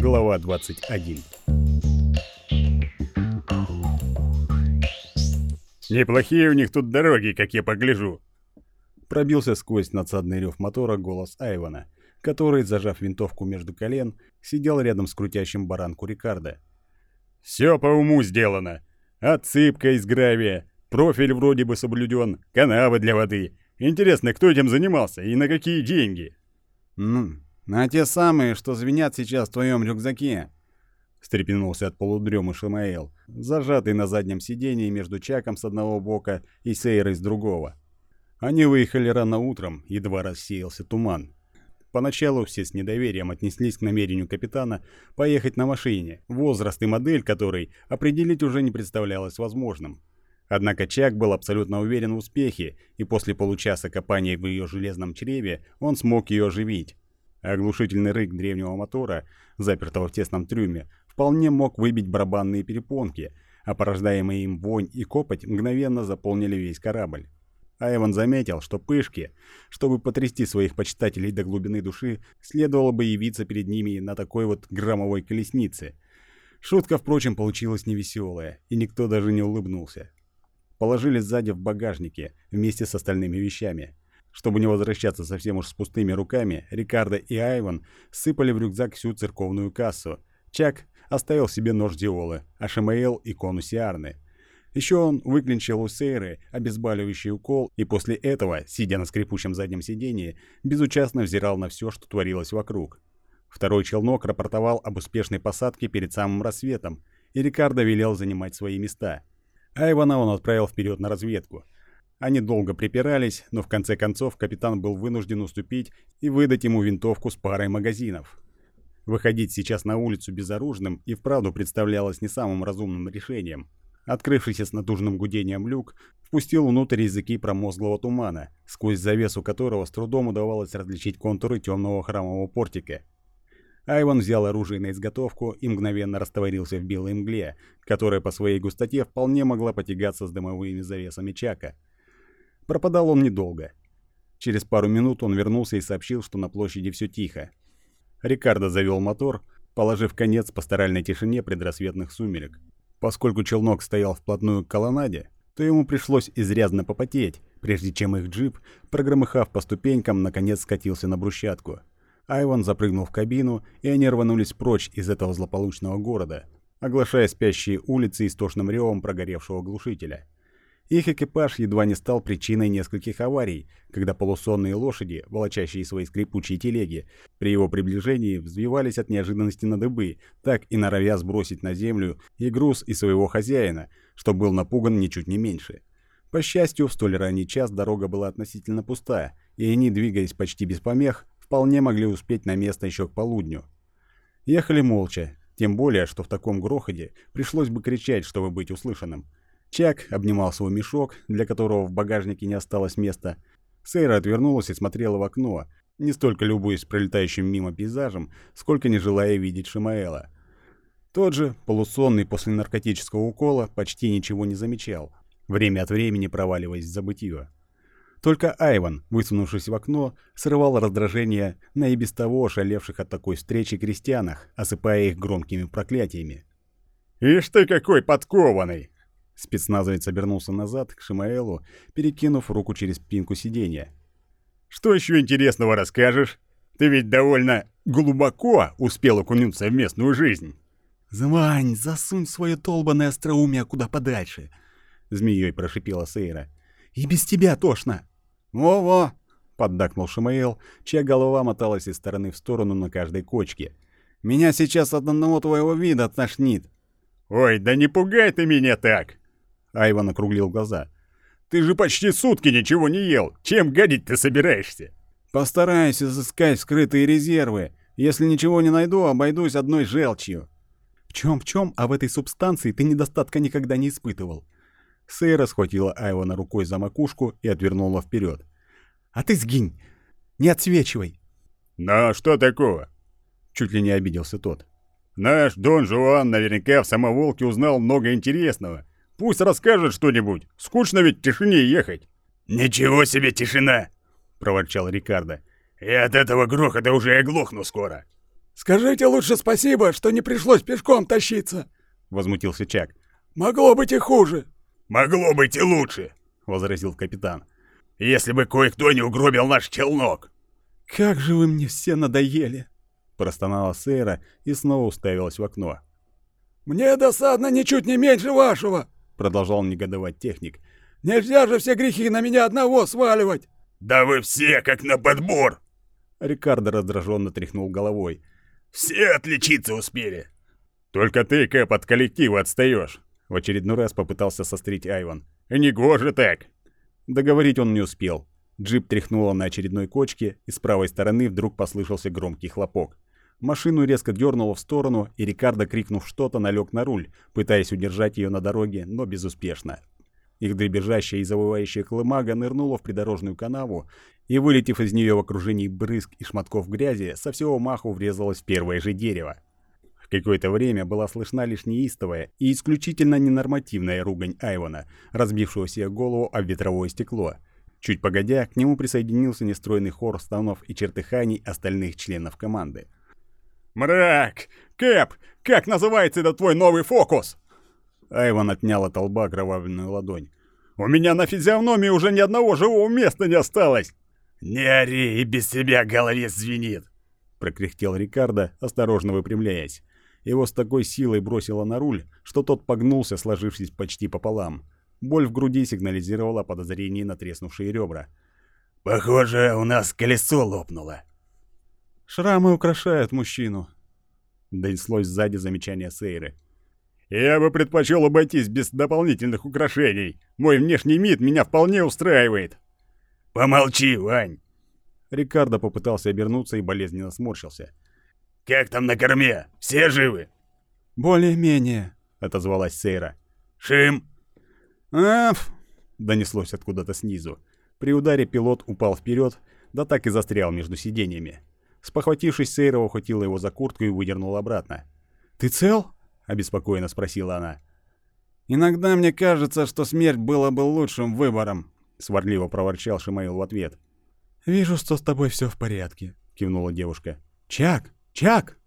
Глава 21 «Неплохие у них тут дороги, как я погляжу!» Пробился сквозь надсадный рев мотора голос Айвана, который, зажав винтовку между колен, сидел рядом с крутящим баранку Рикардо. «Все по уму сделано! Отсыпка из гравия, профиль вроде бы соблюден, канавы для воды. Интересно, кто этим занимался и на какие деньги?» «Ну, на те самые, что звенят сейчас в твоем рюкзаке», — встрепенулся от полудремы Шамаэл, зажатый на заднем сидении между Чаком с одного бока и Сейрой с другого. Они выехали рано утром, едва рассеялся туман. Поначалу все с недоверием отнеслись к намерению капитана поехать на машине, возраст и модель которой определить уже не представлялось возможным. Однако Чак был абсолютно уверен в успехе, и после получаса копания в ее железном чреве он смог ее оживить. Оглушительный рык древнего мотора, запертого в тесном трюме, вполне мог выбить барабанные перепонки, а порождаемые им вонь и копоть мгновенно заполнили весь корабль. Айван заметил, что Пышке, чтобы потрясти своих почитателей до глубины души, следовало бы явиться перед ними на такой вот громовой колеснице. Шутка, впрочем, получилась невеселая, и никто даже не улыбнулся. Положили сзади в багажнике вместе с остальными вещами. Чтобы не возвращаться совсем уж с пустыми руками, Рикардо и Айван сыпали в рюкзак всю церковную кассу. Чак оставил себе нож Диолы, а Шамаэл — икону Сиарны — еще он выклинчил у Сейры обезболивающий укол и после этого, сидя на скрипучем заднем сидении, безучастно взирал на все, что творилось вокруг. Второй челнок рапортовал об успешной посадке перед самым рассветом, и Рикардо велел занимать свои места. Айвана он отправил вперед на разведку. Они долго припирались, но в конце концов капитан был вынужден уступить и выдать ему винтовку с парой магазинов. Выходить сейчас на улицу безоружным и вправду представлялось не самым разумным решением – Открывшийся с натужным гудением люк впустил внутрь языки промозглого тумана, сквозь завесу которого с трудом удавалось различить контуры темного храмового портика. Айван взял оружие на изготовку и мгновенно растворился в белой мгле, которая по своей густоте вполне могла потягаться с дымовыми завесами Чака. Пропадал он недолго. Через пару минут он вернулся и сообщил, что на площади все тихо. Рикардо завел мотор, положив конец пасторальной тишине предрассветных сумерек. Поскольку челнок стоял вплотную к колоннаде, то ему пришлось изрядно попотеть, прежде чем их джип, прогромыхав по ступенькам, наконец скатился на брусчатку. Айван запрыгнул в кабину, и они рванулись прочь из этого злополучного города, оглашая спящие улицы истошным ревом прогоревшего глушителя. Их экипаж едва не стал причиной нескольких аварий, когда полусонные лошади, волочащие свои скрипучие телеги, при его приближении взвивались от неожиданности на дыбы, так и норовя сбросить на землю и груз и своего хозяина, что был напуган ничуть не меньше. По счастью, в столь ранний час дорога была относительно пустая, и они, двигаясь почти без помех, вполне могли успеть на место еще к полудню. Ехали молча, тем более, что в таком грохоте пришлось бы кричать, чтобы быть услышанным – Чак обнимал свой мешок, для которого в багажнике не осталось места. Сейра отвернулась и смотрела в окно, не столько любуясь пролетающим мимо пейзажем, сколько не желая видеть Шимаэла. Тот же, полусонный после наркотического укола, почти ничего не замечал, время от времени проваливаясь в забытье. Только Айван, высунувшись в окно, срывал раздражение на и без того ошалевших от такой встречи крестьянах, осыпая их громкими проклятиями. «Ишь ты какой подкованный!» Спецназовец обернулся назад к Шимаэлу, перекинув руку через спинку сиденья. «Что еще интересного расскажешь? Ты ведь довольно глубоко успел окунуться в местную жизнь». «Звань, засунь свое толбанное остроумие куда подальше!» — змеей прошипела Сейра. «И без тебя тошно!» «Во-во!» — поддакнул Шимаэл, чья голова моталась из стороны в сторону на каждой кочке. «Меня сейчас от одного твоего вида тошнит!» «Ой, да не пугай ты меня так!» Айван округлил глаза. «Ты же почти сутки ничего не ел. Чем гадить ты собираешься?» «Постараюсь изыскать скрытые резервы. Если ничего не найду, обойдусь одной желчью». «В чем в чем, а в этой субстанции ты недостатка никогда не испытывал». Сейра схватила Айвана рукой за макушку и отвернула вперед. «А ты сгинь! Не отсвечивай!» «Ну, что такого?» Чуть ли не обиделся тот. «Наш Дон Жуан наверняка в самоволке узнал много интересного. Пусть расскажет что-нибудь. Скучно ведь в тишине ехать. Ничего себе тишина, проворчал Рикардо. И от этого грохота уже оглохну скоро. «Скажите лучше спасибо, что не пришлось пешком тащиться!» — возмутился Чак. «Могло быть и хуже!» «Могло быть и лучше!» — возразил капитан. «Если бы кое-кто не угробил наш челнок!» «Как же вы мне все надоели!» — простонала Сейра и снова уставилась в окно. «Мне досадно ничуть не меньше вашего!» — продолжал негодовать техник. «Нельзя же все грехи на меня одного сваливать!» «Да вы все как на подбор!» Рикардо раздраженно тряхнул головой. «Все отличиться успели!» «Только ты, Кэп, от коллектива отстаешь!» В очередной раз попытался сострить Айван. «Негоже так!» Договорить он не успел. Джип тряхнуло на очередной кочке, и с правой стороны вдруг послышался громкий хлопок. Машину резко дернуло в сторону, и Рикардо, крикнув что-то, налег на руль, пытаясь удержать ее на дороге, но безуспешно. Их дребезжащая и завывающая клымага нырнула в придорожную канаву и, вылетев из нее в окружении брызг и шматков грязи, со всего маху врезалась в первое же дерево. В какое-то время была слышна лишь неистовая и исключительно ненормативная ругань Айвана, разбившего себе голову об ветровое стекло. Чуть погодя, к нему присоединился нестройный хор станов и чертыханий остальных членов команды. «Мрак! Кэп! Как называется этот твой новый фокус?» Айван отнял от лба кровавленную ладонь. «У меня на физиономии уже ни одного живого места не осталось!» «Не ори, и без себя голове звенит!» прокряхтел Рикардо, осторожно выпрямляясь. Его с такой силой бросило на руль, что тот погнулся, сложившись почти пополам. Боль в груди сигнализировала подозрение на треснувшие ребра. «Похоже, у нас колесо лопнуло». «Шрамы украшают мужчину», — донеслось сзади замечание Сейры. «Я бы предпочел обойтись без дополнительных украшений. Мой внешний вид меня вполне устраивает». «Помолчи, Вань!» Рикардо попытался обернуться и болезненно сморщился. «Как там на корме? Все живы?» «Более-менее», — отозвалась Сейра. «Шим?» «Аф!» — донеслось откуда-то снизу. При ударе пилот упал вперед, да так и застрял между сиденьями. Спохватившись, Сейра ухватила его за куртку и выдернула обратно. «Ты цел?» — обеспокоенно спросила она. «Иногда мне кажется, что смерть была бы лучшим выбором», — сварливо проворчал Шимаил в ответ. «Вижу, что с тобой все в порядке», — кивнула девушка. «Чак! Чак!»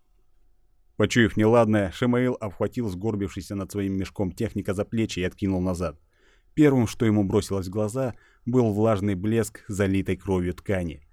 Почуяв неладное, Шимаил обхватил сгорбившийся над своим мешком техника за плечи и откинул назад. Первым, что ему бросилось в глаза, был влажный блеск залитой кровью ткани.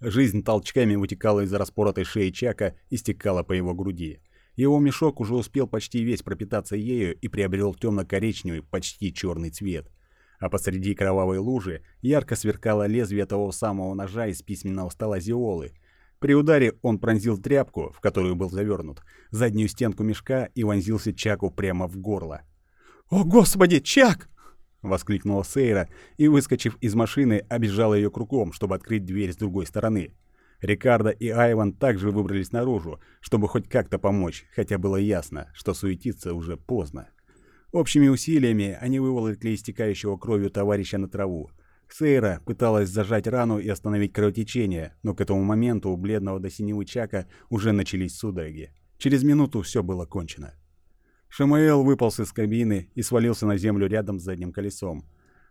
Жизнь толчками вытекала из распоротой шеи Чака и стекала по его груди. Его мешок уже успел почти весь пропитаться ею и приобрел темно-коричневый, почти черный цвет. А посреди кровавой лужи ярко сверкало лезвие того самого ножа из письменного стола Зиолы. При ударе он пронзил тряпку, в которую был завернут, заднюю стенку мешка и вонзился Чаку прямо в горло. «О, Господи, Чак!» — воскликнула Сейра и, выскочив из машины, обежала ее кругом, чтобы открыть дверь с другой стороны. Рикардо и Айван также выбрались наружу, чтобы хоть как-то помочь, хотя было ясно, что суетиться уже поздно. Общими усилиями они выволокли истекающего кровью товарища на траву. Сейра пыталась зажать рану и остановить кровотечение, но к этому моменту у бледного до синевы Чака уже начались судороги. Через минуту все было кончено. Шамаэл выполз из кабины и свалился на землю рядом с задним колесом.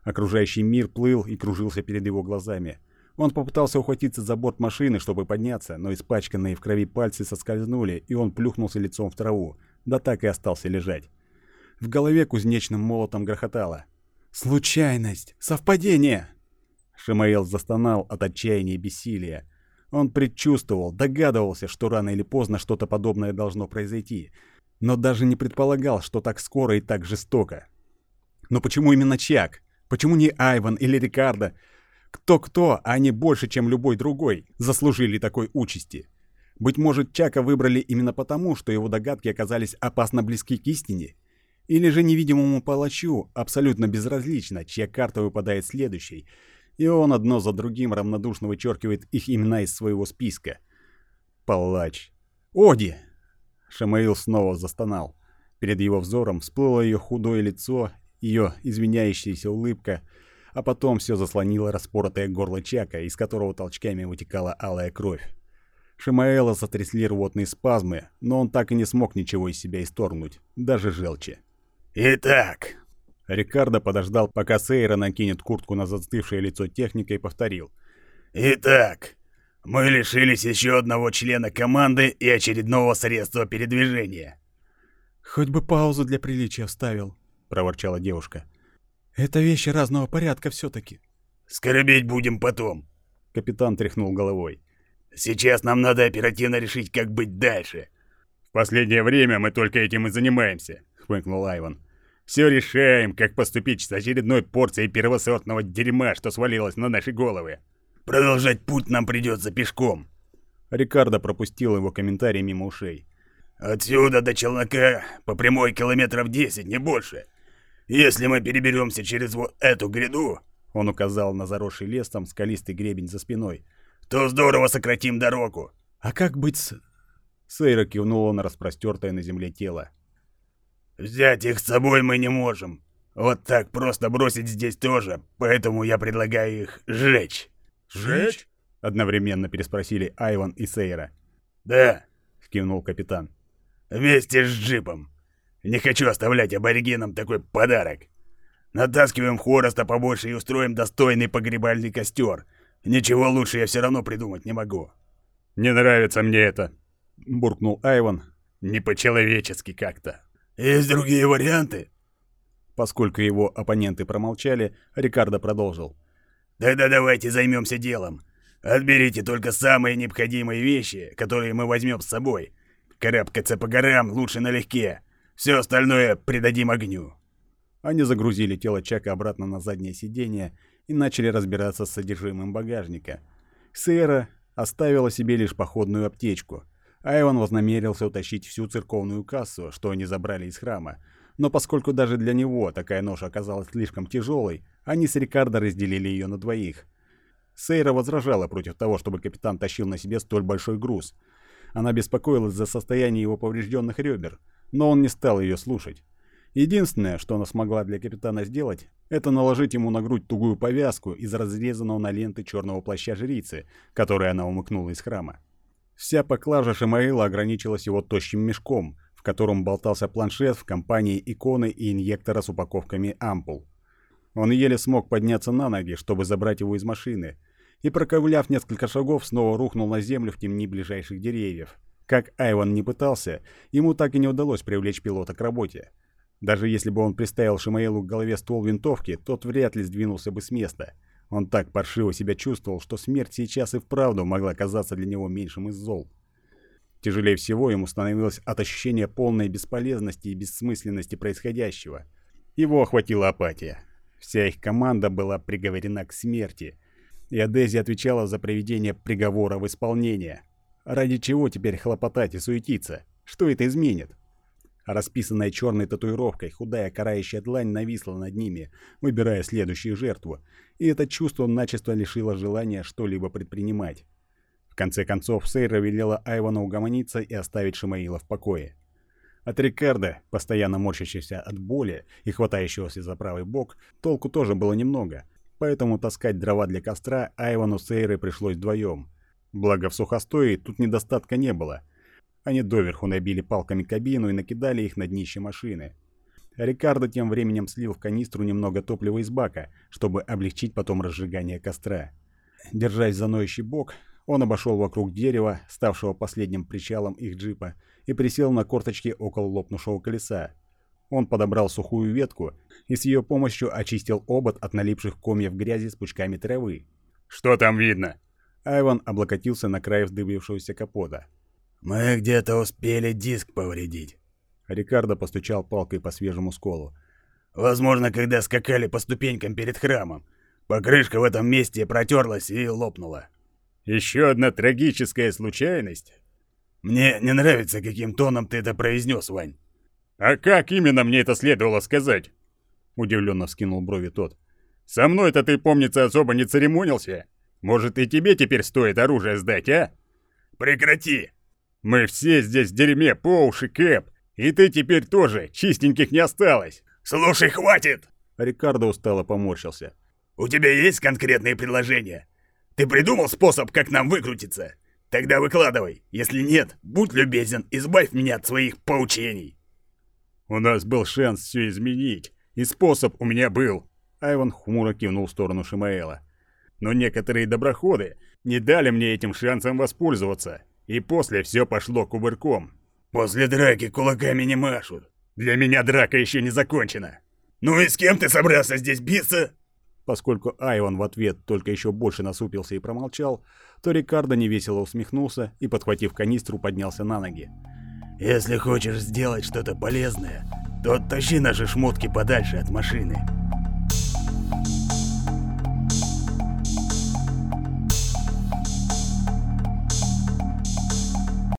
Окружающий мир плыл и кружился перед его глазами. Он попытался ухватиться за борт машины, чтобы подняться, но испачканные в крови пальцы соскользнули, и он плюхнулся лицом в траву, да так и остался лежать. В голове кузнечным молотом грохотало. «Случайность! Совпадение!» Шамаэл застонал от отчаяния и бессилия. Он предчувствовал, догадывался, что рано или поздно что-то подобное должно произойти — но даже не предполагал, что так скоро и так жестоко. Но почему именно Чак? Почему не Айван или Рикардо? Кто-кто, а они больше, чем любой другой, заслужили такой участи. Быть может, Чака выбрали именно потому, что его догадки оказались опасно близки к истине? Или же невидимому палачу абсолютно безразлично, чья карта выпадает следующей, и он одно за другим равнодушно вычеркивает их имена из своего списка? Палач. Оди! Шамаил снова застонал. Перед его взором всплыло ее худое лицо, ее извиняющаяся улыбка, а потом все заслонило распоротое горло Чака, из которого толчками вытекала алая кровь. Шамаэла сотрясли рвотные спазмы, но он так и не смог ничего из себя исторгнуть, даже желчи. «Итак...» Рикардо подождал, пока Сейра накинет куртку на застывшее лицо техника и повторил. «Итак, Мы лишились еще одного члена команды и очередного средства передвижения. Хоть бы паузу для приличия вставил, проворчала девушка. Это вещи разного порядка все таки Скоробеть будем потом. Капитан тряхнул головой. Сейчас нам надо оперативно решить, как быть дальше. В последнее время мы только этим и занимаемся, хмыкнул Айван. Все решаем, как поступить с очередной порцией первосортного дерьма, что свалилось на наши головы. Продолжать путь нам придется пешком. Рикардо пропустил его комментарий мимо ушей. Отсюда до челнока по прямой километров 10, не больше. Если мы переберемся через вот эту гряду, он указал на заросший лесом скалистый гребень за спиной, то здорово сократим дорогу. А как быть с... Сейра кивнула на распростертое на земле тело. Взять их с собой мы не можем. Вот так просто бросить здесь тоже, поэтому я предлагаю их сжечь. «Сжечь?» — одновременно переспросили Айван и Сейра. «Да», — кивнул капитан. «Вместе с джипом. Не хочу оставлять аборигенам такой подарок. Натаскиваем хвороста побольше и устроим достойный погребальный костер. Ничего лучше я все равно придумать не могу». «Не нравится мне это», — буркнул Айван. «Не по-человечески как-то». «Есть другие варианты?» Поскольку его оппоненты промолчали, Рикардо продолжил. Тогда давайте займемся делом. Отберите только самые необходимые вещи, которые мы возьмем с собой. Карабкаться по горам лучше налегке. Все остальное придадим огню». Они загрузили тело Чака обратно на заднее сиденье и начали разбираться с содержимым багажника. Сэра оставила себе лишь походную аптечку, а Эван вознамерился утащить всю церковную кассу, что они забрали из храма, но поскольку даже для него такая ноша оказалась слишком тяжелой, они с Рикардо разделили ее на двоих. Сейра возражала против того, чтобы капитан тащил на себе столь большой груз. Она беспокоилась за состояние его поврежденных ребер, но он не стал ее слушать. Единственное, что она смогла для капитана сделать, это наложить ему на грудь тугую повязку из разрезанного на ленты черного плаща жрицы, который она умыкнула из храма. Вся поклажа Шамаила ограничилась его тощим мешком, в котором болтался планшет в компании иконы и инъектора с упаковками ампул. Он еле смог подняться на ноги, чтобы забрать его из машины, и, проковыляв несколько шагов, снова рухнул на землю в темни ближайших деревьев. Как Айван не пытался, ему так и не удалось привлечь пилота к работе. Даже если бы он приставил Шимаэлу к голове ствол винтовки, тот вряд ли сдвинулся бы с места. Он так паршиво себя чувствовал, что смерть сейчас и вправду могла казаться для него меньшим из зол. Тяжелее всего ему становилось от ощущения полной бесполезности и бессмысленности происходящего. Его охватила апатия. Вся их команда была приговорена к смерти, и Адези отвечала за приведение приговора в исполнение. Ради чего теперь хлопотать и суетиться? Что это изменит? Расписанная черной татуировкой, худая карающая длань нависла над ними, выбирая следующую жертву, и это чувство начисто лишило желания что-либо предпринимать конце концов, Сейра велела Айвану угомониться и оставить Шимаила в покое. От Рикардо, постоянно морщащегося от боли и хватающегося за правый бок, толку тоже было немного, поэтому таскать дрова для костра Айвану с Эйрой пришлось вдвоем. Благо в сухостое тут недостатка не было. Они доверху набили палками кабину и накидали их на днище машины. Рикардо тем временем слил в канистру немного топлива из бака, чтобы облегчить потом разжигание костра. Держась за ноющий бок, он обошел вокруг дерева, ставшего последним причалом их джипа, и присел на корточки около лопнувшего колеса. Он подобрал сухую ветку и с ее помощью очистил обод от налипших комьев грязи с пучками травы. «Что там видно?» Айван облокотился на край вздыбившегося капота. «Мы где-то успели диск повредить». Рикардо постучал палкой по свежему сколу. «Возможно, когда скакали по ступенькам перед храмом. Покрышка в этом месте протерлась и лопнула». Еще одна трагическая случайность. Мне не нравится, каким тоном ты это произнес, Вань. А как именно мне это следовало сказать? Удивленно вскинул брови тот. Со мной-то ты, помнится, особо не церемонился. Может, и тебе теперь стоит оружие сдать, а? Прекрати! Мы все здесь в дерьме по уши, Кэп. И ты теперь тоже, чистеньких не осталось. Слушай, хватит! Рикардо устало поморщился. У тебя есть конкретные предложения? Ты придумал способ, как нам выкрутиться? Тогда выкладывай. Если нет, будь любезен, избавь меня от своих поучений. У нас был шанс все изменить, и способ у меня был. Айван хмуро кивнул в сторону Шимаэла. Но некоторые доброходы не дали мне этим шансом воспользоваться, и после все пошло кувырком. После драки кулаками не машут. Для меня драка еще не закончена. Ну и с кем ты собрался здесь биться? Поскольку Айван в ответ только еще больше насупился и промолчал, то Рикардо невесело усмехнулся и, подхватив канистру, поднялся на ноги. «Если хочешь сделать что-то полезное, то оттащи наши шмотки подальше от машины.